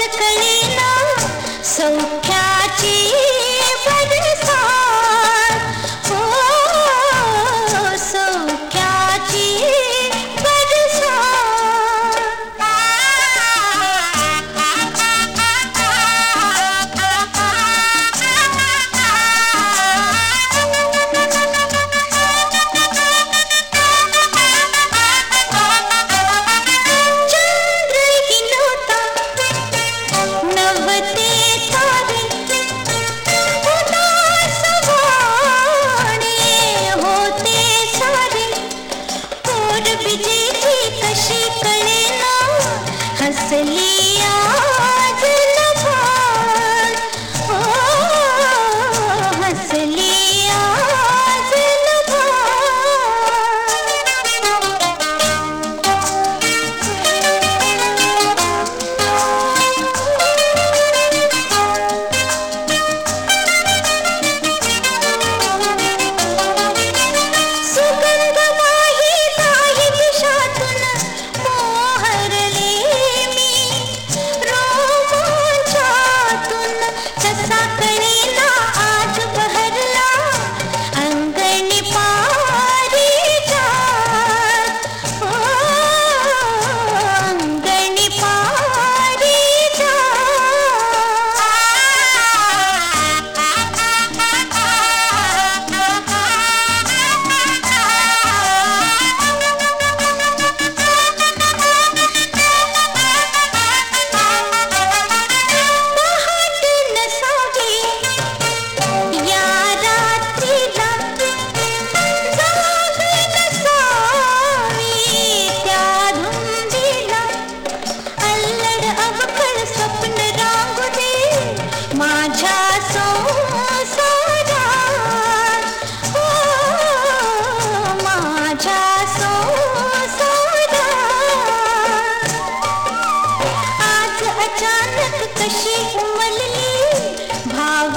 आज कळेना हसली आज भाव